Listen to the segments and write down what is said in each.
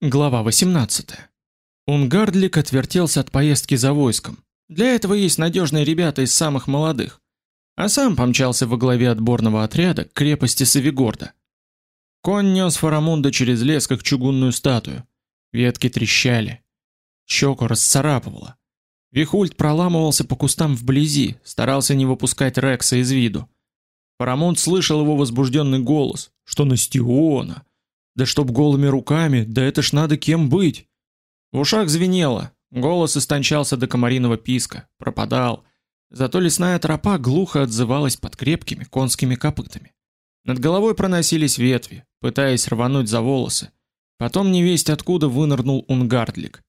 Глава 18. Унгардлик отвертелся от поездки за войском. Для этого есть надежные ребята из самых молодых. А сам помчался во главе отборного отряда к крепости Савигорда. Конь нес Фарамунда через лес, как чугунную статую. Ветки трещали. Щеку расцарапывало. Вихульт проламывался по кустам вблизи, старался не выпускать Рекса из виду. Фарамунд слышал его возбужденный голос, что Настиона, да чтоб голыми руками, да это ж надо кем быть. В ушах звенело, голос истончался до комариного писка, пропадал. Зато лесная тропа глухо отзывалась под крепкими конскими копытами. Над головой проносились ветви, пытаясь рвануть за волосы. Потом невесть откуда вынырнул Унгардлик.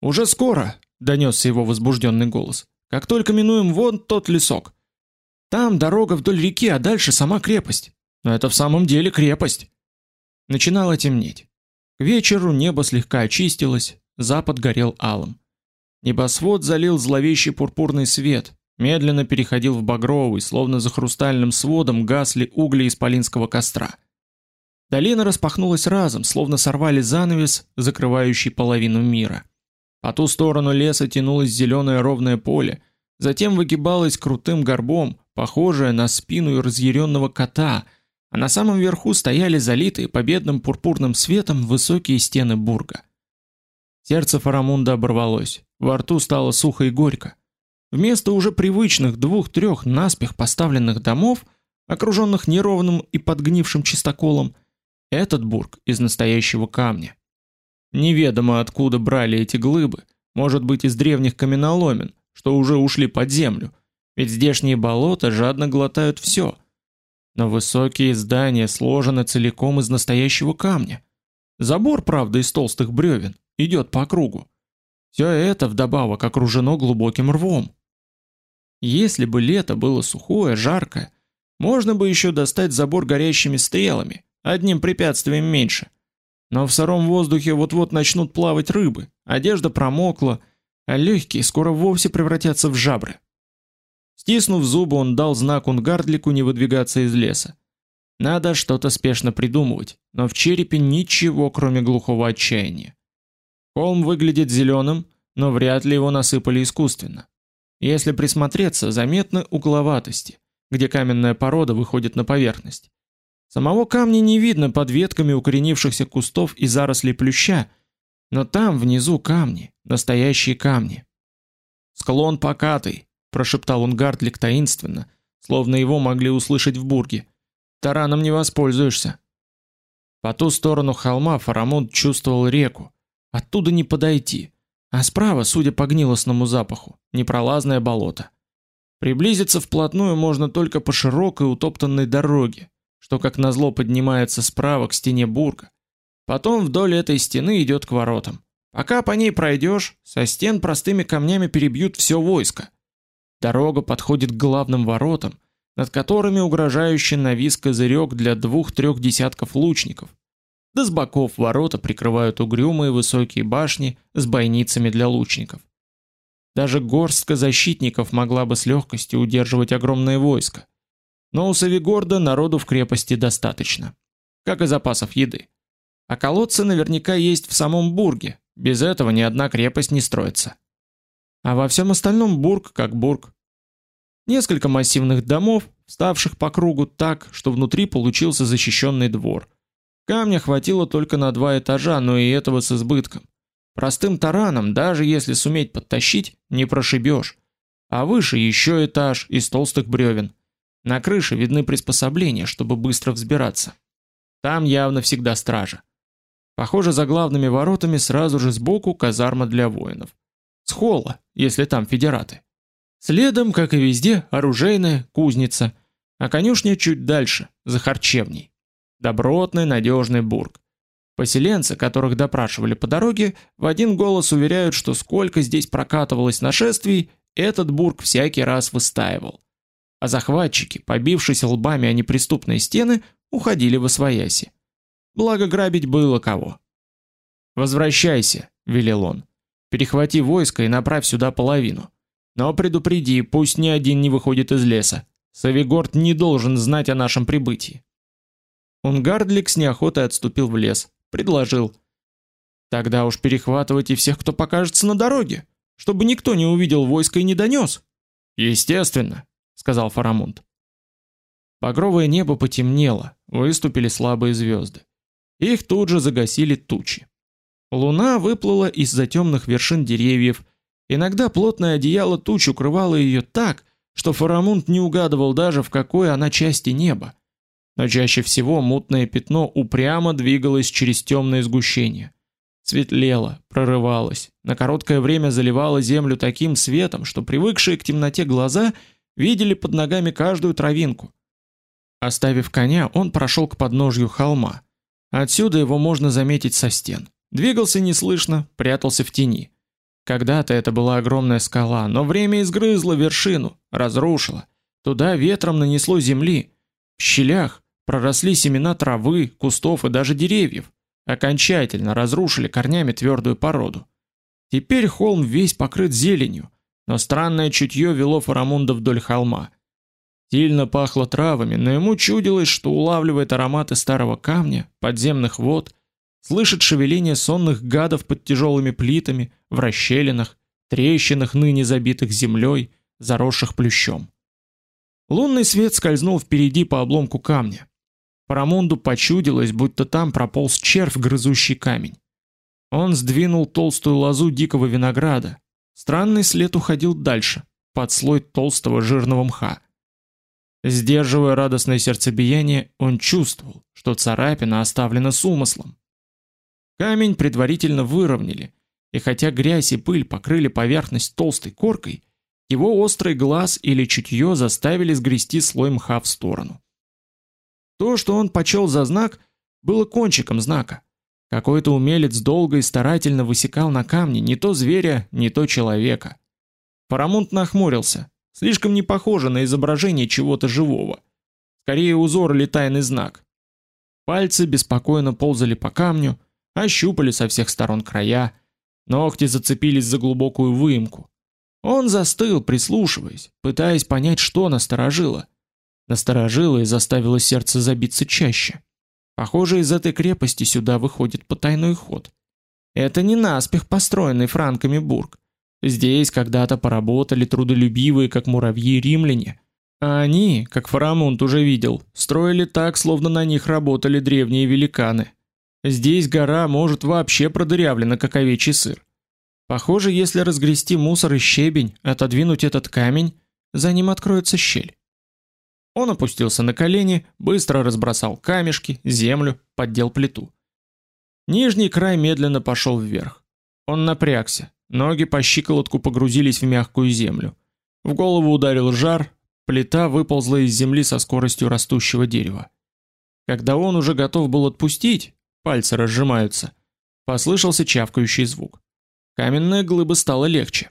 Уже скоро, донесся его возбужденный голос. Как только минуем вон тот лесок. Там дорога вдоль реки, а дальше сама крепость. Но это в самом деле крепость. Начинало темнеть. К вечеру небо слегка очистилось, запад горел алым. Небосвод залил зловещий пурпурный свет, медленно переходил в багровый, словно за хрустальным сводом гасли угли исполинского костра. Долина распахнулась разом, словно сорвали занавес, закрывающий половину мира. По ту сторону леса тянулось зеленое ровное поле, затем выгибалось крутым горбом, похожее на спину разъяренного кота — а на самом верху стояли залитые победным пурпурным светом высокие стены бурга. Сердце Фарамунда оборвалось, во рту стало сухо и горько. Вместо уже привычных двух-трех наспех поставленных домов, окруженных неровным и подгнившим чистоколом, этот бург из настоящего камня. Неведомо откуда брали эти глыбы, может быть из древних каменоломен, что уже ушли под землю, ведь здешние болота жадно глотают все – но высокие здания сложены целиком из настоящего камня. Забор, правда, из толстых бревен, идет по кругу. Все это вдобавок окружено глубоким рвом. Если бы лето было сухое, жаркое, можно бы еще достать забор горящими стрелами, одним препятствием меньше. Но в сыром воздухе вот-вот начнут плавать рыбы, одежда промокла, а легкие скоро вовсе превратятся в жабры. Стиснув зубы, он дал знак Унгардлику не выдвигаться из леса. Надо что-то спешно придумывать, но в черепе ничего, кроме глухого отчаяния. Холм выглядит зеленым, но вряд ли его насыпали искусственно. Если присмотреться, заметны угловатости, где каменная порода выходит на поверхность. Самого камня не видно под ветками укоренившихся кустов и зарослей плюща, но там внизу камни, настоящие камни. Склон покатый, прошептал он Гартлик таинственно, словно его могли услышать в бурге. Тараном не воспользуешься. По ту сторону холма Фарамунд чувствовал реку. Оттуда не подойти. А справа, судя по гнилостному запаху, непролазное болото. Приблизиться вплотную можно только по широкой утоптанной дороге, что как назло поднимается справа к стене бурга. Потом вдоль этой стены идет к воротам. Пока по ней пройдешь, со стен простыми камнями перебьют все войско. Дорога подходит к главным воротам, над которыми угрожающе навис козырек для двух-трех десятков лучников. Да с боков ворота прикрывают угрюмые высокие башни с бойницами для лучников. Даже горстка защитников могла бы с легкостью удерживать огромное войско. Но у Савигорда народу в крепости достаточно, как и запасов еды. А колодцы наверняка есть в самом бурге. Без этого ни одна крепость не строится. А во всем остальном бург как бург. Несколько массивных домов, вставших по кругу так, что внутри получился защищенный двор. Камня хватило только на два этажа, но и этого с избытком. Простым тараном, даже если суметь подтащить, не прошибешь. А выше еще этаж из толстых бревен. На крыше видны приспособления, чтобы быстро взбираться. Там явно всегда стража. Похоже, за главными воротами сразу же сбоку казарма для воинов. С холла, если там федераты. Следом, как и везде, оружейная, кузница, а конюшня чуть дальше, за харчевней. Добротный, надежный бург. Поселенцы, которых допрашивали по дороге, в один голос уверяют, что сколько здесь прокатывалось нашествий, этот бург всякий раз выстаивал. А захватчики, побившись лбами о неприступные стены, уходили в освояси. Благо грабить было кого. «Возвращайся», — велел он. «Перехвати войско и направь сюда половину. Но предупреди, пусть ни один не выходит из леса. Савигорд не должен знать о нашем прибытии. Унгардлик с неохотой отступил в лес, предложил: Тогда уж перехватывайте всех, кто покажется на дороге, чтобы никто не увидел войска и не донес. Естественно, сказал Фарамунд. Багровое небо потемнело, выступили слабые звезды. Их тут же загасили тучи. Луна выплыла из-за темных вершин деревьев. Иногда плотное одеяло туч укрывало ее так, что Фарамунд не угадывал даже в какой она части неба. Но чаще всего мутное пятно упрямо двигалось через темное сгущение. Светлело, прорывалось, на короткое время заливало землю таким светом, что привыкшие к темноте глаза видели под ногами каждую травинку. Оставив коня, он прошел к подножью холма. Отсюда его можно заметить со стен. Двигался неслышно, прятался в тени. Когда-то это была огромная скала, но время изгрызло вершину, разрушило. Туда ветром нанесло земли. В щелях проросли семена травы, кустов и даже деревьев. Окончательно разрушили корнями твердую породу. Теперь холм весь покрыт зеленью, но странное чутье вело Фарамунда вдоль холма. Сильно пахло травами, но ему чудилось, что улавливает ароматы старого камня, подземных вод, слышит шевеление сонных гадов под тяжелыми плитами, в расщелинах, трещинах ныне забитых землей, заросших плющом. Лунный свет скользнул впереди по обломку камня. Парамонду почудилось, будто там прополз червь, грызущий камень. Он сдвинул толстую лозу дикого винограда. Странный след уходил дальше, под слой толстого жирного мха. Сдерживая радостное сердцебиение, он чувствовал, что царапина оставлена с умыслом. Камень предварительно выровняли, и хотя грязь и пыль покрыли поверхность толстой коркой, его острый глаз или чутье заставили сгрести слой мха в сторону. То, что он почел за знак, было кончиком знака. Какой-то умелец долго и старательно высекал на камне не то зверя, не то человека. Парамонт нахмурился. Слишком не похоже на изображение чего-то живого. Скорее узор или тайный знак. Пальцы беспокойно ползали по камню, ощупали со всех сторон края, ногти зацепились за глубокую выемку. Он застыл, прислушиваясь, пытаясь понять, что насторожило. Насторожило и заставило сердце забиться чаще. Похоже, из этой крепости сюда выходит потайной ход. Это не наспех построенный франками бург. Здесь когда-то поработали трудолюбивые, как муравьи, римляне. А они, как Фарамунд уже видел, строили так, словно на них работали древние великаны. Здесь гора может вообще продырявлена, как овечий сыр. Похоже, если разгрести мусор и щебень, отодвинуть этот камень, за ним откроется щель. Он опустился на колени, быстро разбросал камешки, землю, поддел плиту. Нижний край медленно пошел вверх. Он напрягся, Ноги по щиколотку погрузились в мягкую землю. В голову ударил жар, плита выползла из земли со скоростью растущего дерева. Когда он уже готов был отпустить, пальцы разжимаются, послышался чавкающий звук. Каменная глыба стала легче.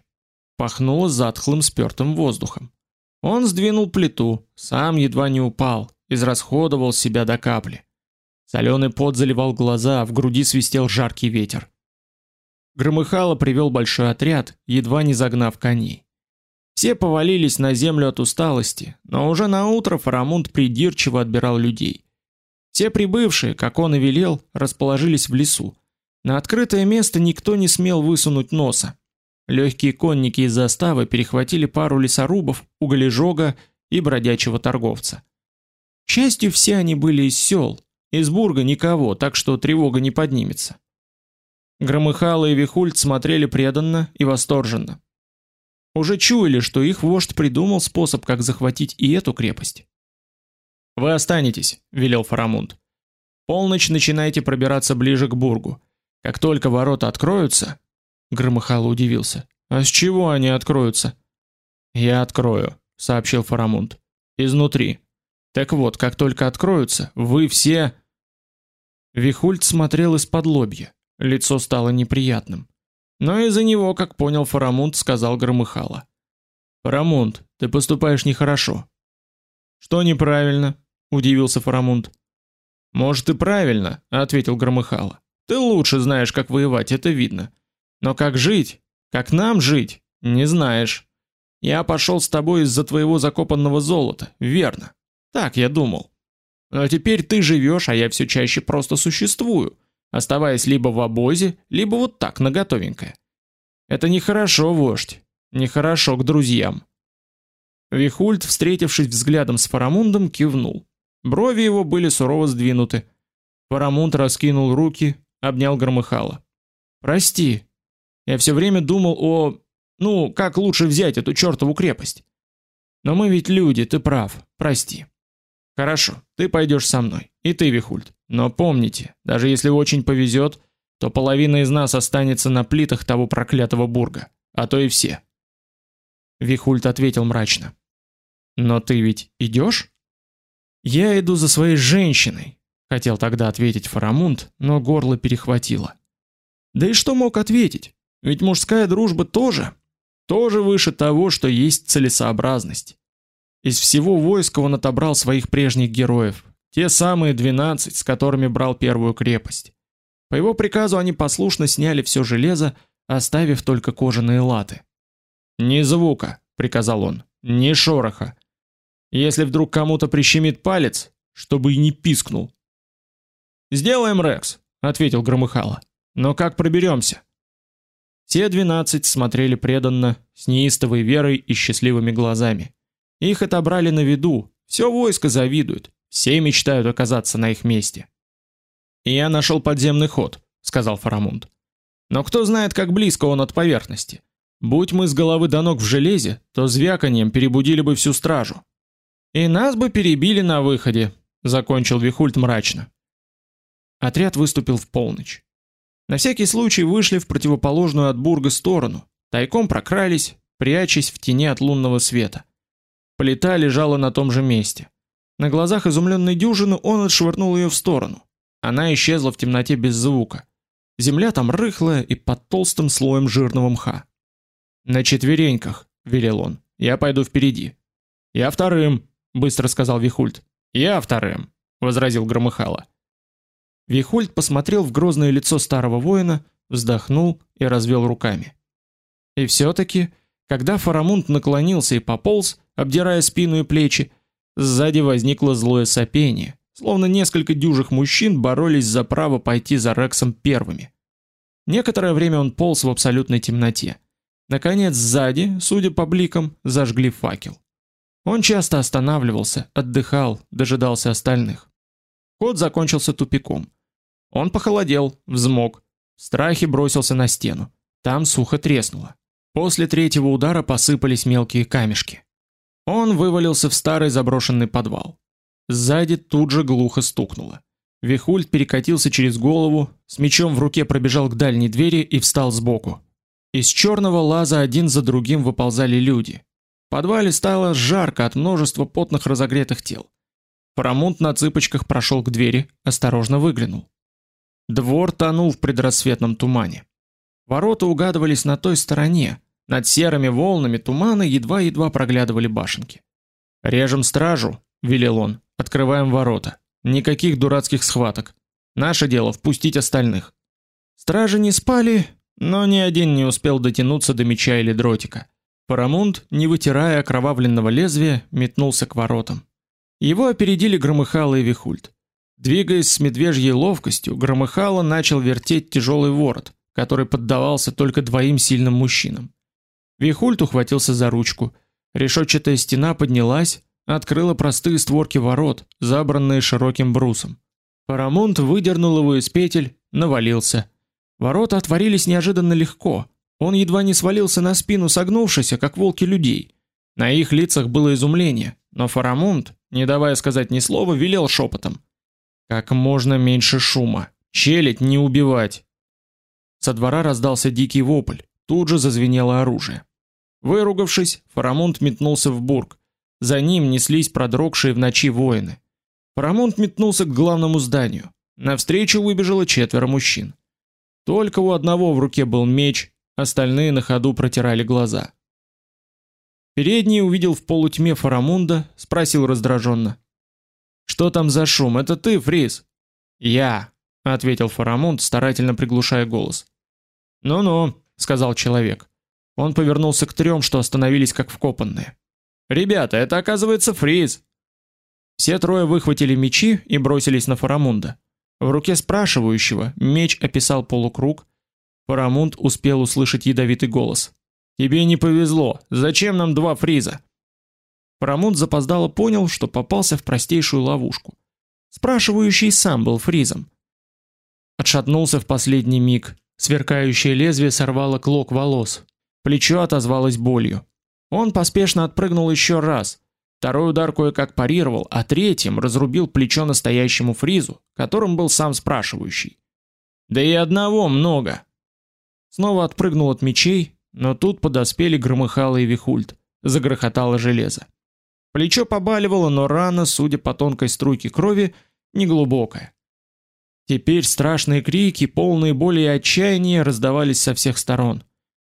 Пахнуло затхлым спёртым воздухом. Он сдвинул плиту, сам едва не упал, израсходовал себя до капли. Соленый пот заливал глаза, а в груди свистел жаркий ветер. Громыхало привел большой отряд, едва не загнав коней. Все повалились на землю от усталости, но уже на утро Фарамунд придирчиво отбирал людей. Все прибывшие, как он и велел, расположились в лесу. На открытое место никто не смел высунуть носа. Легкие конники из заставы перехватили пару лесорубов, уголежога и бродячего торговца. К счастью, все они были из сел, из бурга никого, так что тревога не поднимется. Громыхало и Вихульт смотрели преданно и восторженно. Уже чуяли, что их вождь придумал способ, как захватить и эту крепость. «Вы останетесь», — велел Фарамунд. «Полночь начинайте пробираться ближе к бургу. Как только ворота откроются...» Громыхало удивился. «А с чего они откроются?» «Я открою», — сообщил Фарамунд. «Изнутри. Так вот, как только откроются, вы все...» Вихульт смотрел из-под лобья. Лицо стало неприятным. Но из-за него, как понял Фарамунд, сказал Громыхало. «Фарамунд, ты поступаешь нехорошо». «Что неправильно?» – удивился Фарамунд. «Может и правильно», – ответил Громыхало. «Ты лучше знаешь, как воевать, это видно. Но как жить? Как нам жить? Не знаешь. Я пошел с тобой из-за твоего закопанного золота, верно. Так я думал. Но теперь ты живешь, а я все чаще просто существую. оставаясь либо в обозе, либо вот так на готовенькое. Это нехорошо, вождь, нехорошо к друзьям. Вихульт, встретившись взглядом с Фарамундом, кивнул. Брови его были сурово сдвинуты. Фарамунд раскинул руки, обнял Громыхала. Прости. Я все время думал о, ну, как лучше взять эту чёртову крепость. Но мы ведь люди, ты прав. Прости. Хорошо, ты пойдешь со мной. И ты, Вихульт. Но помните, даже если очень повезет, то половина из нас останется на плитах того проклятого бурга, а то и все. Вихульт ответил мрачно: "Но ты ведь идешь? Я иду за своей женщиной", хотел тогда ответить Фарамунд, но горло перехватило. Да и что мог ответить? Ведь мужская дружба тоже тоже выше того, что есть целесообразность. Из всего войска он отобрал своих прежних героев, те самые 12, с которыми брал первую крепость. По его приказу они послушно сняли все железо, оставив только кожаные латы. "Ни звука", приказал он. "Ни шороха. Если вдруг кому-то прищемит палец, чтобы и не пискнул". "Сделаем, Рекс", ответил Громыхало. "Но как проберемся? Все двенадцать смотрели преданно, с неистовой верой и счастливыми глазами. Их отобрали на виду, все войско завидует, все мечтают оказаться на их месте. Я нашел подземный ход, сказал Фарамунд. Но кто знает, как близко он от поверхности. Будь мы с головы до ног в железе, то звяканием перебудили бы всю стражу. И нас бы перебили на выходе, закончил Вихульт мрачно. Отряд выступил в полночь. На всякий случай вышли в противоположную от бурга сторону, тайком прокрались, прячась в тени от лунного света. Плита лежала на том же месте. На глазах изумленной дюжины он отшвырнул ее в сторону. Она исчезла в темноте без звука. Земля там рыхлая и под толстым слоем жирного мха. На четвереньках, велел он. Я пойду впереди. Я вторым, быстро сказал Вихульт. Я вторым, возразил Громыхало. Вихольд посмотрел в грозное лицо старого воина, вздохнул и развел руками. И все таки когда Фарамунд наклонился и пополз, обдирая спину и плечи, сзади возникло злое сопение, словно несколько дюжих мужчин боролись за право пойти за Рексом первыми. Некоторое время он полз в абсолютной темноте. Наконец, сзади, судя по бликам, зажгли факел. Он часто останавливался, отдыхал, дожидался остальных. Ход закончился тупиком. Он похолодел, взмок, в страхе бросился на стену. Там сухо треснуло. После третьего удара посыпались мелкие камешки. Он вывалился в старый заброшенный подвал. Сзади тут же глухо стукнуло. Вихульт перекатился через голову, с мечом в руке пробежал к дальней двери и встал сбоку. Из черного лаза один за другим выползали люди. В подвале стало жарко от множества потных разогретых тел. Парамонт на цыпочках прошел к двери, осторожно выглянул. Двор тонул в предрассветном тумане. Ворота угадывались на той стороне. Над серыми волнами тумана едва-едва проглядывали башенки. "Режем стражу", велел он. "Открываем ворота. Никаких дурацких схваток. Наше дело впустить остальных". Стражи не спали, но ни один не успел дотянуться до меча или дротика. Парамунд, не вытирая окровавленного лезвия, метнулся к воротам. Его опередили Громыхало и Вихульт. Двигаясь с медвежьей ловкостью, Громыхало начал вертеть тяжелый ворот, который поддавался только двоим сильным мужчинам. Вихульт ухватился за ручку. Решетчатая стена поднялась, открыла простые створки ворот, забранные широким брусом. Парамонт выдернул его из петель, навалился. Ворота отворились неожиданно легко. Он едва не свалился на спину согнувшись, как волки людей. На их лицах было изумление, но Фарамунд, не давая сказать ни слова, велел шепотом: как можно меньше шума. Челядь не убивать. Со двора раздался дикий вопль. Тут же зазвенело оружие. Выругавшись, Фарамунд метнулся в бург. За ним неслись продрогшие в ночи воины. Фарамунд метнулся к главному зданию. Навстречу выбежало четверо мужчин. Только у одного в руке был меч, остальные на ходу протирали глаза. Передний увидел в полутьме Фарамунда, спросил раздраженно: что там за шум? Это ты, Фриз? Я, ответил Фарамунд, старательно приглушая голос. Ну-ну, сказал человек. Он повернулся к трем, что остановились как вкопанные. Ребята, это оказывается Фриз. Все трое выхватили мечи и бросились на Фарамунда. В руке спрашивающего меч описал полукруг. Парамунд успел услышать ядовитый голос. «Тебе не повезло. Зачем нам два фриза?» Парамунд запоздало понял, что попался в простейшую ловушку. Спрашивающий сам был фризом. Отшатнулся в последний миг. Сверкающее лезвие сорвало клок волос. Плечо отозвалось болью. Он поспешно отпрыгнул еще раз. Второй удар кое-как парировал, а третьим разрубил плечо настоящему фризу, которым был сам спрашивающий. Да и одного много. Снова отпрыгнул от мечей, но тут подоспели Громыхало и Вихульд. Загрохотало железо. Плечо побаливало, но рана, судя по тонкой струйке крови, не глубокая. Теперь страшные крики, полные боли и отчаяния раздавались со всех сторон.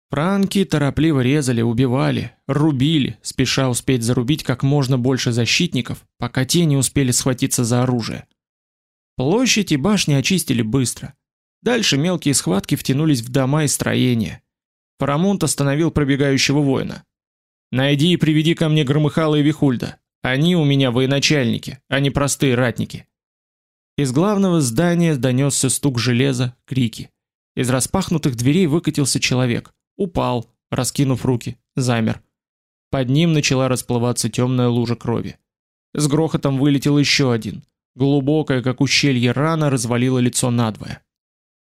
Франки торопливо резали, убивали, рубили, спеша успеть зарубить как можно больше защитников, пока те не успели схватиться за оружие. Площадь и башни очистили быстро. Дальше мелкие схватки втянулись в дома и строения. Парамонт остановил пробегающего воина. Найди и приведи ко мне Громыхала и Вихульда. Они у меня военачальники, а не простые ратники. Из главного здания донесся стук железа, крики. Из распахнутых дверей выкатился человек, упал, раскинув руки, замер. Под ним начала расплываться темная лужа крови. С грохотом вылетел еще один. Глубокая, как ущелье, рана развалила лицо надвое.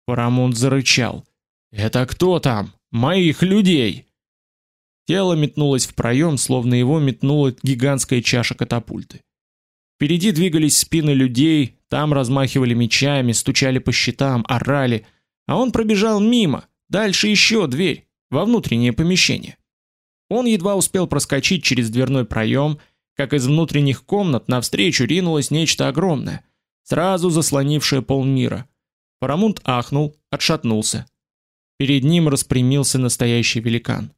Парамонт зарычал: "Это кто там? Моих людей!" Тело метнулось в проем, словно его метнула гигантская чаша катапульты. Впереди двигались спины людей, там размахивали мечами, стучали по щитам, орали, а он пробежал мимо. Дальше еще дверь, во внутреннее помещение. Он едва успел проскочить через дверной проем, как из внутренних комнат навстречу ринулось нечто огромное, сразу заслонившее полмира. Парамунт ахнул, отшатнулся. Перед ним распрямился настоящий великан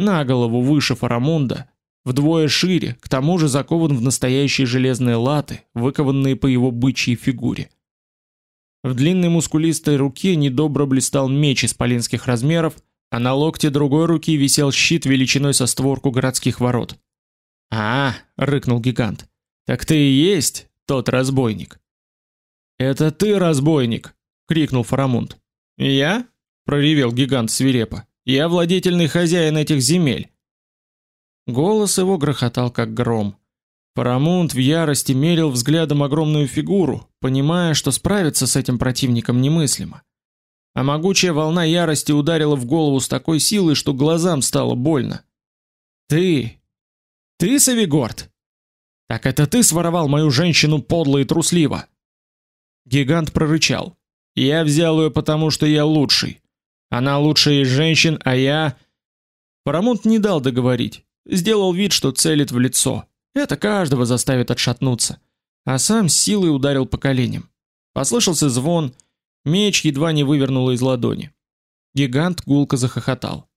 на голову выше Фарамунда, вдвое шире, к тому же закован в настоящие железные латы, выкованные по его бычьей фигуре. В длинной мускулистой руке недобро блистал меч исполинских размеров, а на локте другой руки висел щит величиной со створку городских ворот. «А, — рыкнул гигант, — так ты и есть тот разбойник». «Это ты, разбойник!» — крикнул Фарамунд. «Я?» — проревел гигант свирепо. Я владетельный хозяин этих земель. Голос его грохотал как гром. Парамунд в ярости мерил взглядом огромную фигуру, понимая, что справиться с этим противником немыслимо. А могучая волна ярости ударила в голову с такой силой, что глазам стало больно. Ты, ты Савигорд. Так это ты своровал мою женщину подло и трусливо. Гигант прорычал: "Я взял ее потому, что я лучший. Она лучшая из женщин, а я Парамонт не дал договорить. Сделал вид, что целит в лицо. Это каждого заставит отшатнуться, а сам силой ударил по коленям. Послышался звон, меч едва не вывернуло из ладони. Гигант гулко захохотал.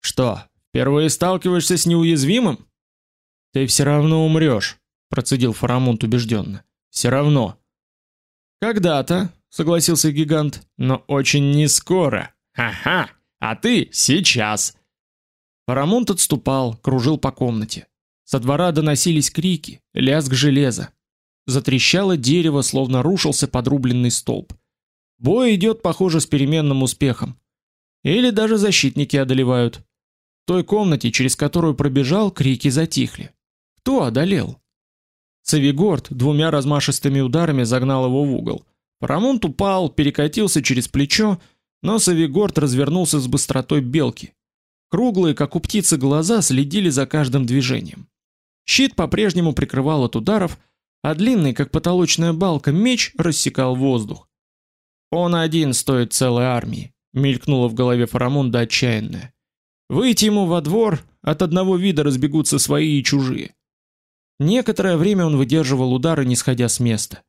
Что, впервые сталкиваешься с неуязвимым? Ты все равно умрешь, процедил Фарамунд убежденно. Все равно. Когда-то, согласился гигант, но очень не скоро. Ха-ха, а ты сейчас. Парамонт отступал, кружил по комнате. Со двора доносились крики, лязг железа. Затрещало дерево, словно рушился подрубленный столб. Бой идет, похоже, с переменным успехом. Или даже защитники одолевают. В той комнате, через которую пробежал, крики затихли. Кто одолел? Савигорд двумя размашистыми ударами загнал его в угол. Парамонт упал, перекатился через плечо, но Савигорд развернулся с быстротой белки. Круглые, как у птицы, глаза следили за каждым движением. Щит по-прежнему прикрывал от ударов, а длинный, как потолочная балка, меч рассекал воздух. Он один стоит целой армии, мелькнуло в голове Фарамунда отчаянное. Выйти ему во двор, от одного вида разбегутся свои и чужие. Некоторое время он выдерживал удары, не сходя с места.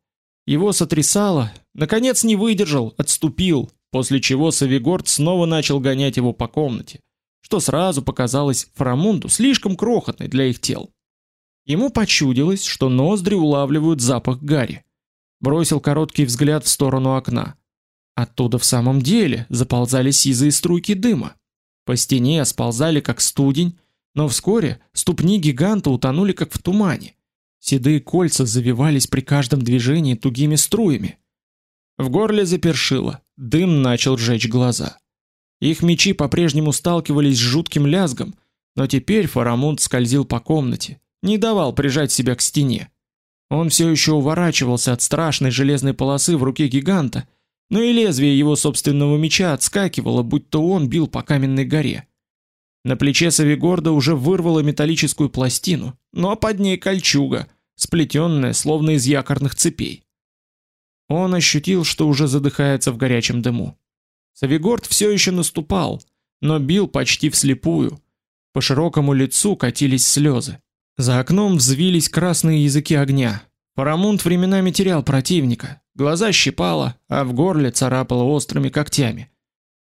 Его сотрясало, наконец не выдержал, отступил, после чего Савигорд снова начал гонять его по комнате, что сразу показалось Фрамунду слишком крохотной для их тел. Ему почудилось, что ноздри улавливают запах гари. Бросил короткий взгляд в сторону окна. Оттуда в самом деле заползали сизые струйки дыма. По стене сползали как студень, но вскоре ступни гиганта утонули как в тумане. Седые кольца завивались при каждом движении тугими струями. В горле запершило, дым начал жечь глаза. Их мечи по-прежнему сталкивались с жутким лязгом, но теперь Фарамунд скользил по комнате, не давал прижать себя к стене. Он все еще уворачивался от страшной железной полосы в руке гиганта, но и лезвие его собственного меча отскакивало, будто он бил по каменной горе. На плече Савигорда уже вырвало металлическую пластину, но под ней кольчуга, сплетенная словно из якорных цепей. Он ощутил, что уже задыхается в горячем дыму. Савигорд все еще наступал, но бил почти вслепую. По широкому лицу катились слезы. За окном взвились красные языки огня. Парамунд временами терял противника, глаза щипало, а в горле царапало острыми когтями.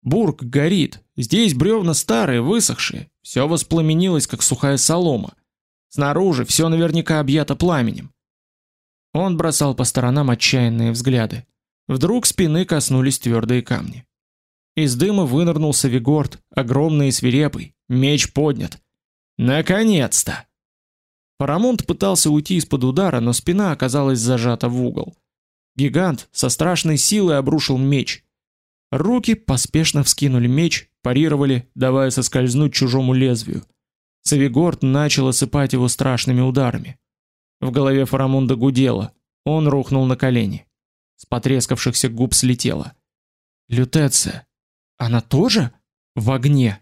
Бург горит. Здесь бревна старые, высохшие, все воспламенилось как сухая солома. Снаружи все наверняка объято пламенем. Он бросал по сторонам отчаянные взгляды. Вдруг спины коснулись твердые камни. Из дыма вынырнул Савигорд, огромный и свирепый, меч поднят. Наконец-то. Парамонт пытался уйти из-под удара, но спина оказалась зажата в угол. Гигант со страшной силой обрушил меч. Руки поспешно вскинули меч, парировали, давая соскользнуть чужому лезвию. Савигорд начал осыпать его страшными ударами. В голове Фарамунда гудело. Он рухнул на колени. С потрескавшихся губ слетело: "Лютеция, она тоже в огне?"